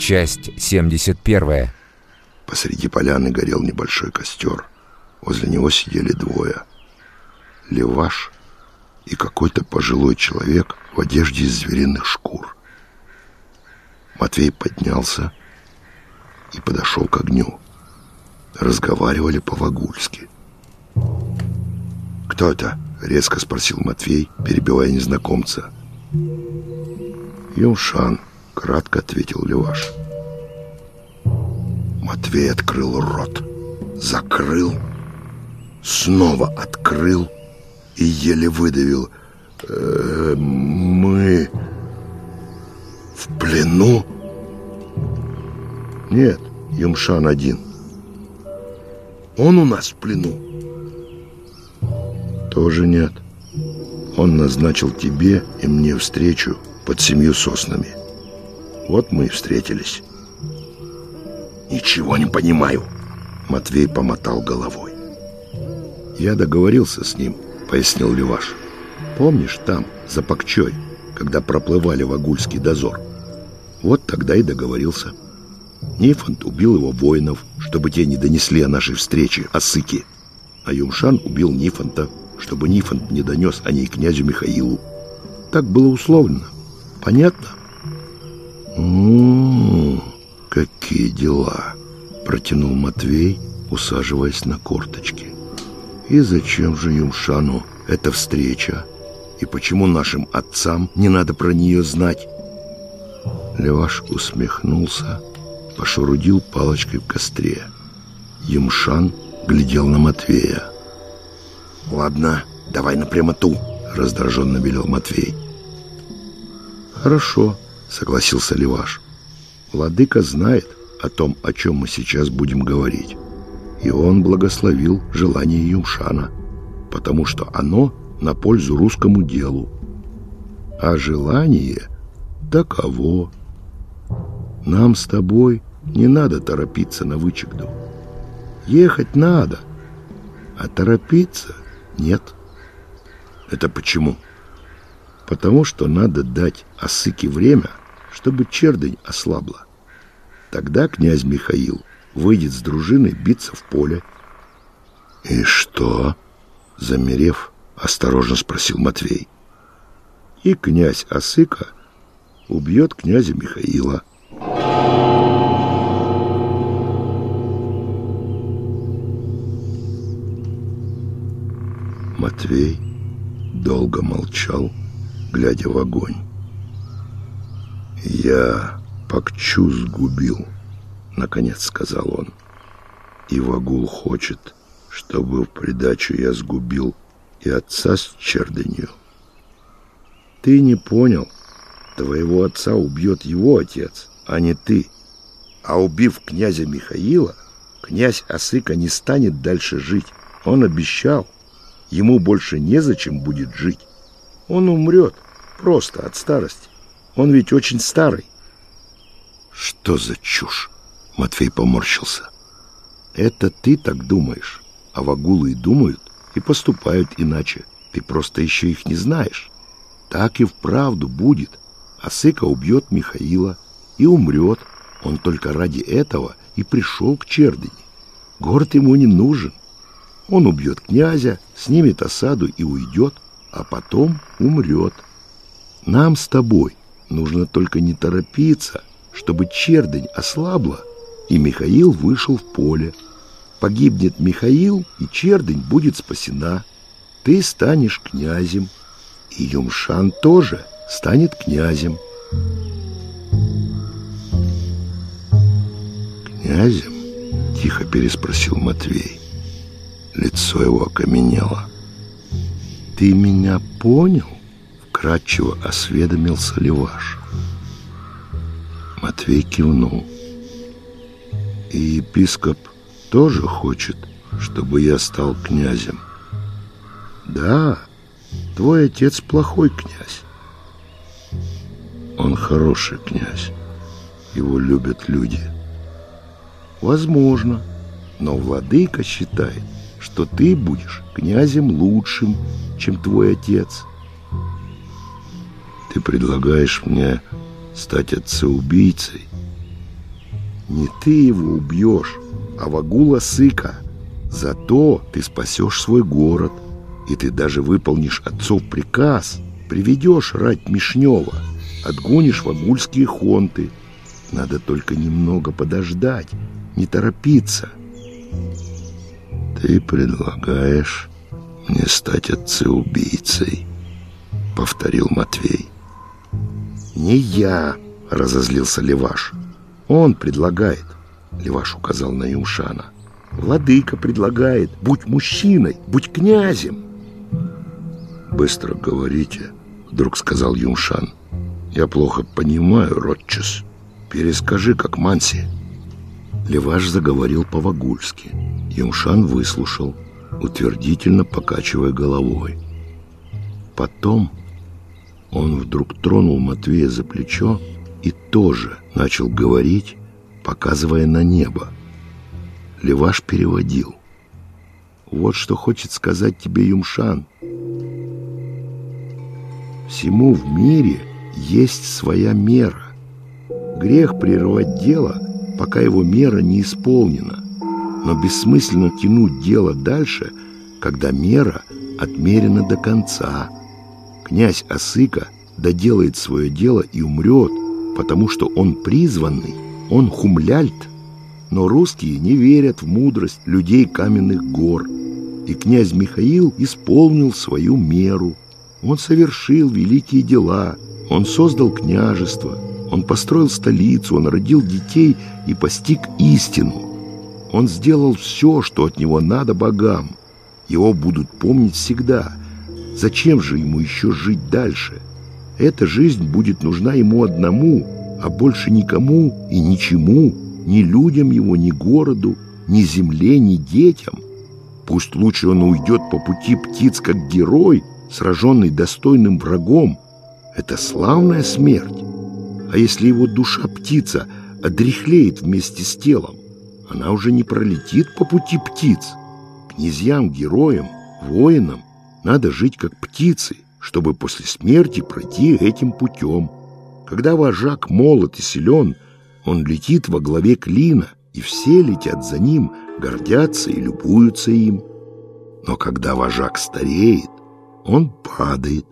Часть 71. Посреди поляны горел небольшой костер. Возле него сидели двое. Леваш и какой-то пожилой человек в одежде из звериных шкур. Матвей поднялся и подошел к огню. Разговаривали по-вагульски. «Кто это?» — резко спросил Матвей, перебивая незнакомца. «Юмшан», — кратко ответил Леваш. Матвей открыл рот, закрыл, снова открыл и еле выдавил. «Э, «Мы в плену?» «Нет, Юмшан один. Он у нас в плену?» «Тоже нет. Он назначил тебе и мне встречу под семью соснами. Вот мы и встретились». «Ничего не понимаю», — Матвей помотал головой. «Я договорился с ним», — пояснил Леваш. «Помнишь, там, за Пакчой, когда проплывали в Агульский дозор? Вот тогда и договорился. Нифонт убил его воинов, чтобы те не донесли о нашей встрече, о Сыке. А Юмшан убил Нифонта, чтобы Нифонт не донес о ней князю Михаилу. Так было условлено. Понятно?» «М-м-м», «Какие дела?» — протянул Матвей, усаживаясь на корточки. «И зачем же Юмшану эта встреча? И почему нашим отцам не надо про нее знать?» Леваш усмехнулся, пошурудил палочкой в костре. Юмшан глядел на Матвея. «Ладно, давай напрямоту», — раздраженно велел Матвей. «Хорошо», — согласился Леваш. Владыка знает о том, о чем мы сейчас будем говорить. И он благословил желание Юмшана, потому что оно на пользу русскому делу. А желание таково. Нам с тобой не надо торопиться на вычегду. Ехать надо, а торопиться нет. Это почему? Потому что надо дать Осыке время, чтобы чердень ослабла. Тогда князь Михаил выйдет с дружиной биться в поле. — И что? — замерев, осторожно спросил Матвей. — И князь Осыка убьет князя Михаила. Матвей долго молчал, глядя в огонь. «Я Пакчу сгубил», — наконец сказал он. «И Вагул хочет, чтобы в придачу я сгубил и отца с чердынью». «Ты не понял. Твоего отца убьет его отец, а не ты. А убив князя Михаила, князь Осыка не станет дальше жить. Он обещал. Ему больше незачем будет жить. Он умрет просто от старости. Он ведь очень старый. Что за чушь? Матвей поморщился. Это ты так думаешь, а вагулы и думают, и поступают иначе. Ты просто еще их не знаешь. Так и вправду будет. Асыка убьет Михаила и умрет. Он только ради этого и пришел к Чердыне. Город ему не нужен. Он убьет князя, снимет осаду и уйдет, а потом умрет. Нам с тобой Нужно только не торопиться, чтобы чердень ослабла, и Михаил вышел в поле. Погибнет Михаил, и чердень будет спасена. Ты станешь князем, и Юмшан тоже станет князем. «Князем?» — тихо переспросил Матвей. Лицо его окаменело. «Ты меня понял?» Вкратчиво осведомился Леваш. Матвей кивнул. И епископ тоже хочет, чтобы я стал князем. Да, твой отец плохой князь. Он хороший князь. Его любят люди. Возможно, но владыка считает, что ты будешь князем лучшим, чем твой отец. Ты предлагаешь мне стать отцеубийцей? Не ты его убьешь, а Вагула Сыка. Зато ты спасешь свой город, и ты даже выполнишь отцов приказ, приведешь рать Мишнева, отгонишь вагульские хонты. Надо только немного подождать, не торопиться. Ты предлагаешь мне стать отцеубийцей, повторил Матвей. Не я, разозлился Леваш. Он предлагает, Леваш указал на Юмшана. Владыка предлагает, будь мужчиной, будь князем. Быстро говорите, вдруг сказал Юмшан. Я плохо понимаю, Ротчес. Перескажи, как Манси. Леваш заговорил по-вагульски. Юмшан выслушал, утвердительно покачивая головой. Потом он вдруг тронул Матвея за плечо и тоже начал говорить, показывая на небо. Леваш переводил. «Вот что хочет сказать тебе Юмшан. Всему в мире есть своя мера. Грех прервать дело, пока его мера не исполнена, но бессмысленно тянуть дело дальше, когда мера отмерена до конца. Князь Осыка доделает свое дело и умрет, потому что он призванный, он хумляльт. Но русские не верят в мудрость людей каменных гор. И князь Михаил исполнил свою меру. Он совершил великие дела. Он создал княжество. Он построил столицу. Он родил детей и постиг истину. Он сделал все, что от него надо богам. Его будут помнить всегда. Зачем же ему еще жить дальше? Эта жизнь будет нужна ему одному, а больше никому и ничему ни людям его, ни городу, ни земле, ни детям. Пусть лучше он уйдет по пути птиц, как герой, сраженный достойным врагом. Это славная смерть. А если его душа птица одряхлеет вместе с телом, она уже не пролетит по пути птиц. Князьям, героям, воинам надо жить как птицы, чтобы после смерти пройти этим путем. Когда вожак молод и силен – он летит во главе клина, и все летят за ним, гордятся и любуются им. Но когда вожак стареет, он падает,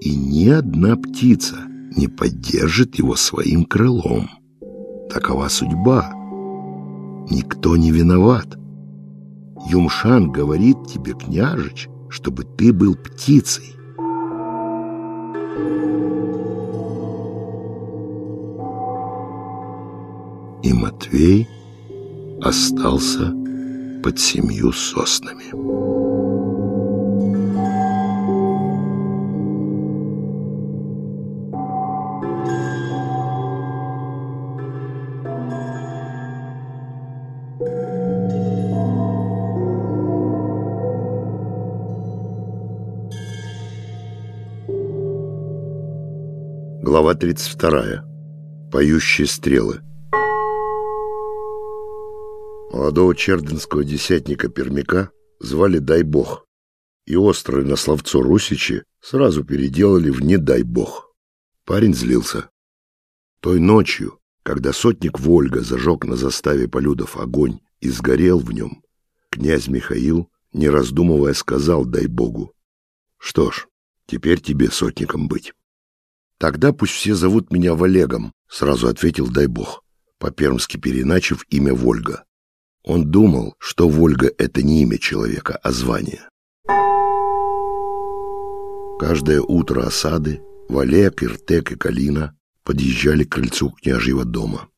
и ни одна птица не поддержит его своим крылом. Такова судьба. Никто не виноват. Юмшан говорит тебе, княжич, чтобы ты был птицей. и Матвей остался под семью соснами. Глава 32. Поющие стрелы. Молодого черденского десятника Пермяка звали Дай Бог, и острое на словцо Русичи сразу переделали в «Не дай Бог». Парень злился. Той ночью, когда сотник Вольга зажег на заставе полюдов огонь и сгорел в нем, князь Михаил, не раздумывая, сказал «Дай Богу». «Что ж, теперь тебе сотником быть». «Тогда пусть все зовут меня Валегом», — сразу ответил «Дай Бог», по-пермски переначив имя Вольга. Он думал, что Вольга — это не имя человека, а звание. Каждое утро осады Валек, Иртек и Калина подъезжали к крыльцу княжьего дома.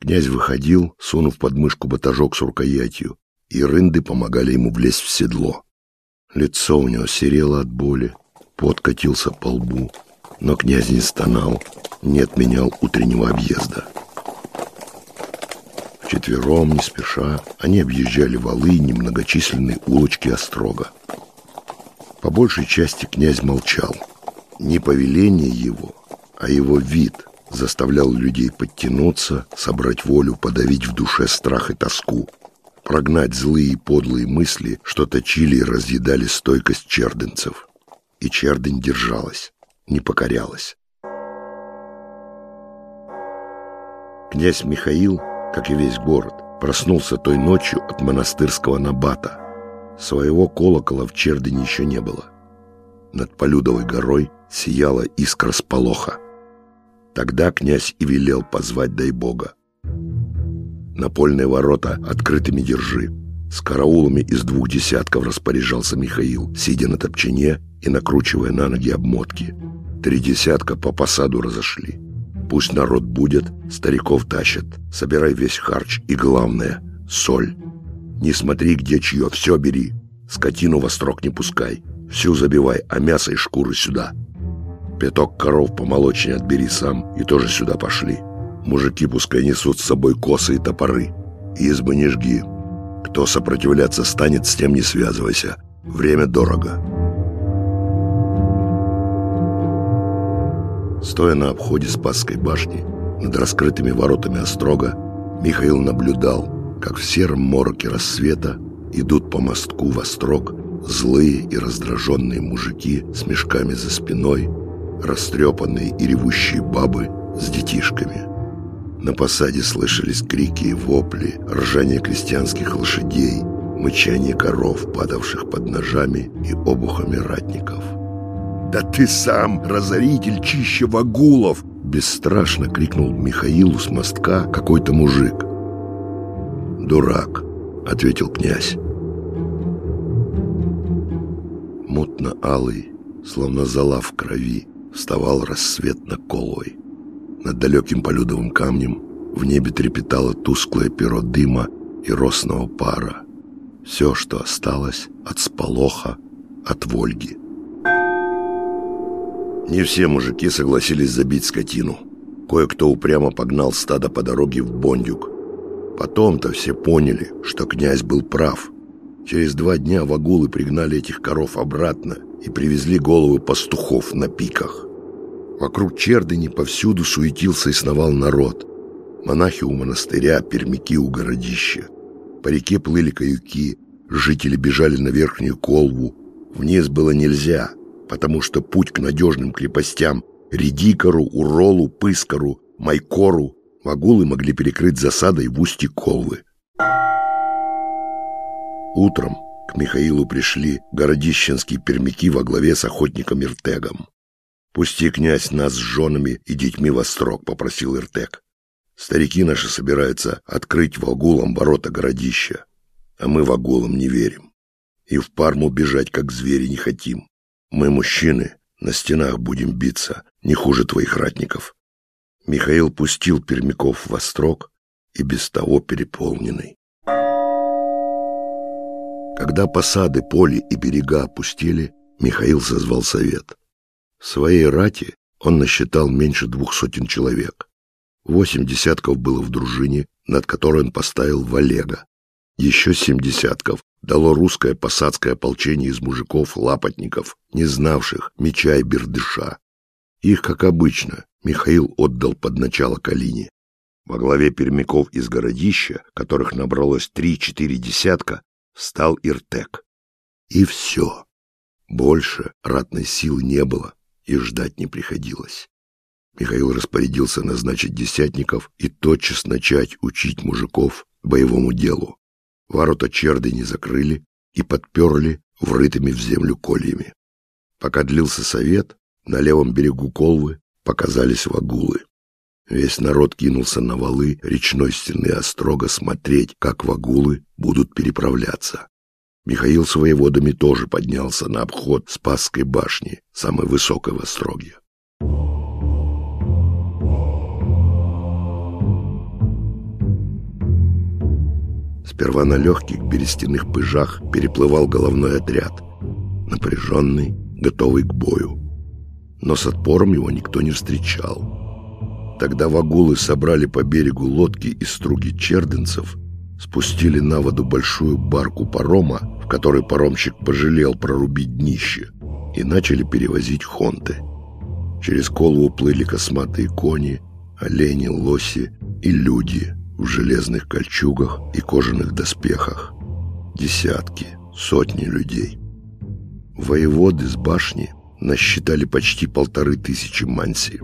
Князь выходил, сунув под мышку батажок с рукоятью, и рынды помогали ему влезть в седло. Лицо у него серело от боли, пот катился по лбу, но князь не стонал, не отменял утреннего объезда. Вчетвером, не спеша, они объезжали валы немногочисленные улочки Острога. По большей части князь молчал. Не повеление его, а его вид заставлял людей подтянуться, собрать волю, подавить в душе страх и тоску, прогнать злые и подлые мысли, что точили и разъедали стойкость черденцев. И чердень держалась, не покорялась. Князь Михаил как и весь город, проснулся той ночью от монастырского набата. Своего колокола в Чердине еще не было. Над Полюдовой горой сияла искра сполоха. Тогда князь и велел позвать дай бога. Напольные ворота открытыми держи. С караулами из двух десятков распоряжался Михаил, сидя на топчине и накручивая на ноги обмотки. Три десятка по посаду разошли. Пусть народ будет, стариков тащат. Собирай весь харч и, главное, соль. Не смотри, где чье, все бери. Скотину во строк не пускай. Всю забивай, а мясо и шкуры сюда. Пяток коров помолочнее отбери сам и тоже сюда пошли. Мужики пускай несут с собой косы и топоры. Избы не жги. Кто сопротивляться станет, с тем не связывайся. Время дорого. Стоя на обходе Спасской башни, над раскрытыми воротами острога, Михаил наблюдал, как в сером мороке рассвета идут по мостку в острог злые и раздраженные мужики с мешками за спиной, растрепанные и ревущие бабы с детишками. На посаде слышались крики и вопли, ржание крестьянских лошадей, мычание коров, падавших под ножами и обухами ратников. «Да ты сам, разоритель чище вагулов!» Бесстрашно крикнул Михаилу с мостка какой-то мужик. «Дурак!» — ответил князь. Мутно-алый, словно зола в крови, вставал рассвет на колой. Над далеким полюдовым камнем в небе трепетало тусклое перо дыма и росного пара. Все, что осталось от сполоха, от Вольги. Не все мужики согласились забить скотину. Кое-кто упрямо погнал стадо по дороге в Бондюк. Потом-то все поняли, что князь был прав. Через два дня вагулы пригнали этих коров обратно и привезли головы пастухов на пиках. Вокруг Чердыни повсюду суетился и сновал народ. Монахи у монастыря, пермяки у городища. По реке плыли каюки, жители бежали на верхнюю колву. Вниз было нельзя — потому что путь к надежным крепостям Редикору, Уролу, Пыскору, Майкору вагулы могли перекрыть засадой в устье Колвы. Утром к Михаилу пришли городищенские пермяки во главе с охотником Иртегом. «Пусти, князь, нас с женами и детьми во строк», — попросил Иртег. «Старики наши собираются открыть вагулам ворота городища, а мы вагулам не верим. И в Парму бежать, как звери, не хотим. Мы, мужчины, на стенах будем биться, не хуже твоих ратников. Михаил пустил пермяков в острог и без того переполненный. Когда посады, поле и берега опустили, Михаил созвал совет. В своей рате он насчитал меньше двух сотен человек. Восемь десятков было в дружине, над которой он поставил Валега. Еще семь десятков дало русское посадское ополчение из мужиков-лапотников, не знавших меча и бердыша. Их, как обычно, Михаил отдал под начало Калине. Во главе пермяков из городища, которых набралось три-четыре десятка, встал Иртек. И все. Больше ратной силы не было и ждать не приходилось. Михаил распорядился назначить десятников и тотчас начать учить мужиков боевому делу. Ворота черды не закрыли и подперли врытыми в землю кольями. Пока длился совет, на левом берегу Колвы показались вагулы. Весь народ кинулся на валы речной стены Острога смотреть, как вагулы будут переправляться. Михаил с воеводами тоже поднялся на обход Спасской башни, самой высокой в Остроге. Сперва на легких берестяных пыжах переплывал головной отряд, напряженный, готовый к бою. Но с отпором его никто не встречал. Тогда вагулы собрали по берегу лодки и струги черденцев, спустили на воду большую барку парома, в которой паромщик пожалел прорубить днище, и начали перевозить хонты. Через колу уплыли косматые кони, олени, лоси и люди — в железных кольчугах и кожаных доспехах. Десятки, сотни людей. Воеводы с башни насчитали почти полторы тысячи манси.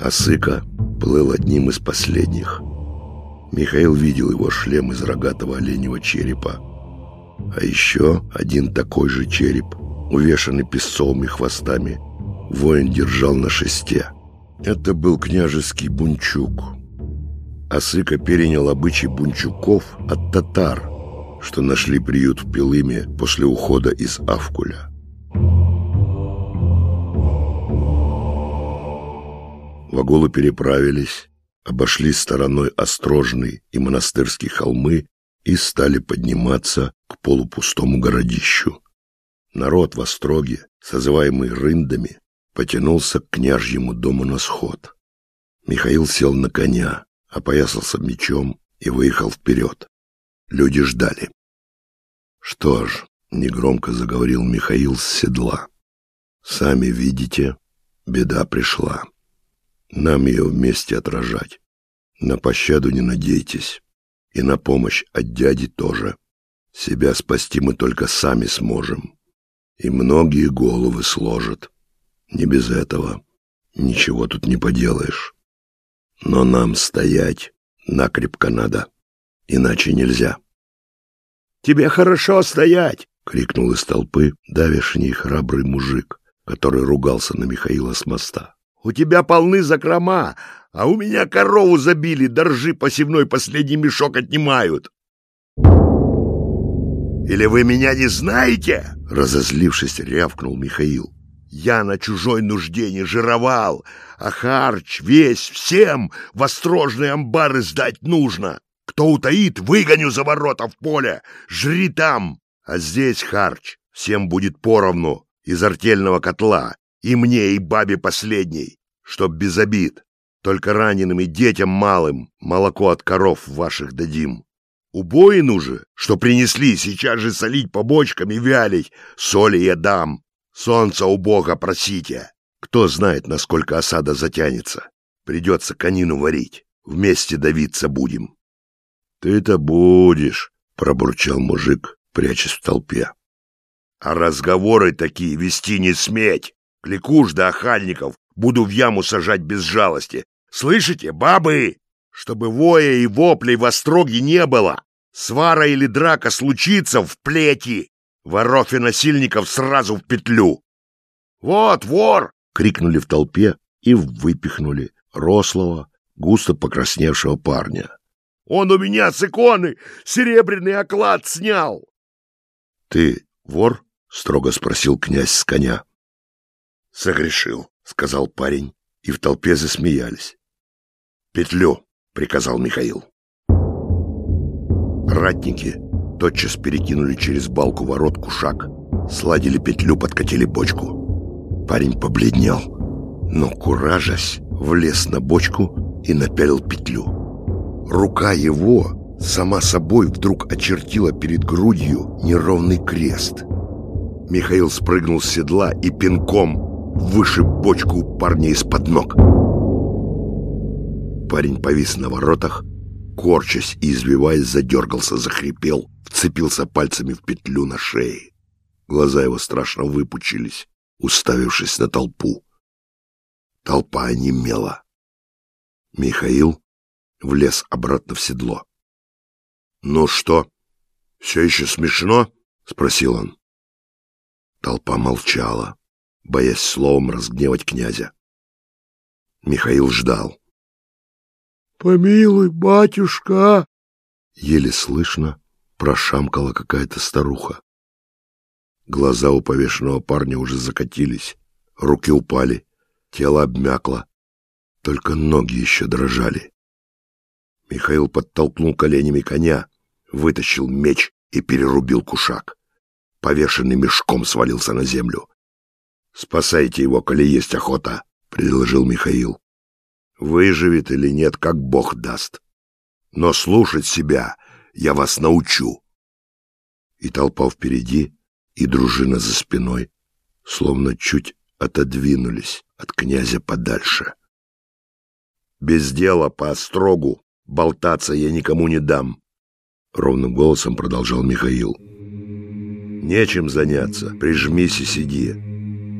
Асыка плыл одним из последних. Михаил видел его шлем из рогатого оленевого черепа. А еще один такой же череп, увешанный песцовыми хвостами, воин держал на шесте. Это был княжеский бунчук. Осыка перенял обычай бунчуков от татар, что нашли приют в Пилыме после ухода из Авкуля. Ваголы переправились, обошли стороной Острожный и Монастырский холмы и стали подниматься к полупустому городищу. Народ в Остроге, созываемый рындами, потянулся к княжьему дому на сход. Михаил сел на коня, опоясался мечом и выехал вперед. Люди ждали. «Что ж», — негромко заговорил Михаил с седла, — «сами видите, беда пришла. Нам ее вместе отражать. На пощаду не надейтесь. И на помощь от дяди тоже. Себя спасти мы только сами сможем. И многие головы сложат. Не без этого. Ничего тут не поделаешь. Но нам стоять накрепко надо. Иначе нельзя. «Тебе хорошо стоять!» — крикнул из толпы давешний храбрый мужик, который ругался на Михаила с моста. У тебя полны закрома, а у меня корову забили, доржи посевной последний мешок отнимают. Или вы меня не знаете? Разозлившись, рявкнул Михаил. Я на чужой нужде не жировал, а харч весь всем в острожные амбары сдать нужно. Кто утаит, выгоню за ворота в поле, жри там. А здесь харч, всем будет поровну из артельного котла, и мне, и бабе последней, чтоб без обид. Только раненым и детям малым молоко от коров ваших дадим. Убоину же, что принесли, сейчас же солить по бочкам и вялить, соли я дам. Солнца у Бога просите. Кто знает, насколько осада затянется. Придется конину варить. Вместе давиться будем. — Ты-то будешь, — пробурчал мужик, прячась в толпе. — А разговоры такие вести не сметь. Кликуш да охальников буду в яму сажать без жалости. Слышите, бабы? Чтобы воя и воплей в остроге не было. Свара или драка случится в плети. Воров и насильников сразу в петлю. «Вот, вор!» — крикнули в толпе и выпихнули рослого, густо покрасневшего парня. «Он у меня с иконы серебряный оклад снял!» «Ты вор?» — строго спросил князь с коня. «Согрешил», — сказал парень, и в толпе засмеялись. «Петлю», — приказал Михаил. Ратники тотчас перекинули через балку ворот кушак, сладили петлю, подкатили бочку. Парень побледнел, но, куражась, влез на бочку и напялил петлю. Рука его сама собой вдруг очертила перед грудью неровный крест. Михаил спрыгнул с седла и пинком вышиб бочку у парня из-под ног. Парень повис на воротах, корчась и извиваясь, задергался, захрипел, вцепился пальцами в петлю на шее. Глаза его страшно выпучились, уставившись на толпу. Толпа онемела. Михаил влез обратно в седло. «Ну что, все еще смешно?» — спросил он. Толпа молчала боясь словом разгневать князя. Михаил ждал. «Помилуй, батюшка!» Еле слышно прошамкала какая-то старуха. Глаза у повешенного парня уже закатились, руки упали, тело обмякло, только ноги еще дрожали. Михаил подтолкнул коленями коня, вытащил меч и перерубил кушак. Повешенный мешком свалился на землю. «Спасайте его, коли есть охота», — предложил Михаил. «Выживет или нет, как бог даст. Но слушать себя я вас научу». И толпа впереди, и дружина за спиной, словно чуть отодвинулись от князя подальше. «Без дела по острогу болтаться я никому не дам», — ровным голосом продолжал Михаил. «Нечем заняться, прижмись и сиди».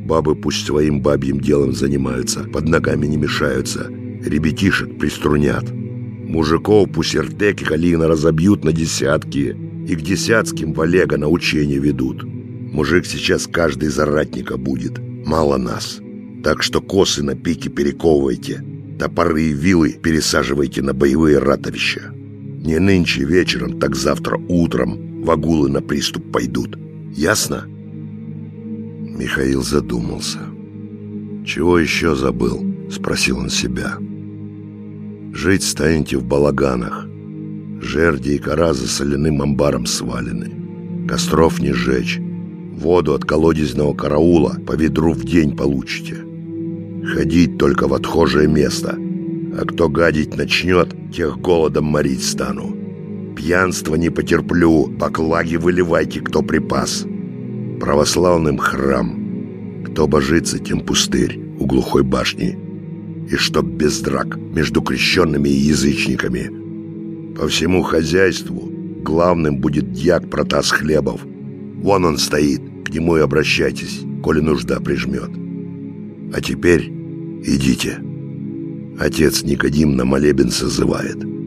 Бабы пусть своим бабьим делом занимаются, под ногами не мешаются, ребятишек приструнят. Мужиков пусертеки Калина разобьют на десятки, и к десятским Валега на учение ведут. Мужик сейчас каждый заратника будет, мало нас. Так что косы на пике перековывайте, топоры и вилы пересаживайте на боевые ратовища. Не нынче вечером, так завтра утром вагулы на приступ пойдут. Ясно? Михаил задумался. «Чего еще забыл?» — спросил он себя. «Жить станете в балаганах. Жерди и кора за соляным амбаром свалены. Костров не жечь. Воду от колодезного караула по ведру в день получите. Ходить только в отхожее место. А кто гадить начнет, тех голодом морить стану. Пьянство не потерплю, баклаги выливайте, кто припас. Православным храм. Кто божится, тем пустырь у глухой башни. И чтоб без драк между крещенными и язычниками. По всему хозяйству главным будет дьяк Протас Хлебов. Вон он стоит, к нему и обращайтесь, коли нужда прижмет. А теперь идите. Отец Никодим на молебен созывает».